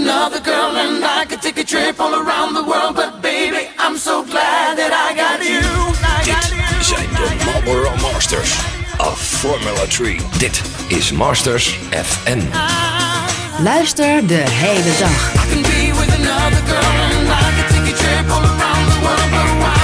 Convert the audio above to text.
another girl and I could take a trip all around the world, but baby, I'm so glad that I got you. I got you Dit zijn de Marlboro Masters of Formula 3. Dit is Masters FM. Luister de hele dag. I can be with another girl and I could take a trip all around the world, but why?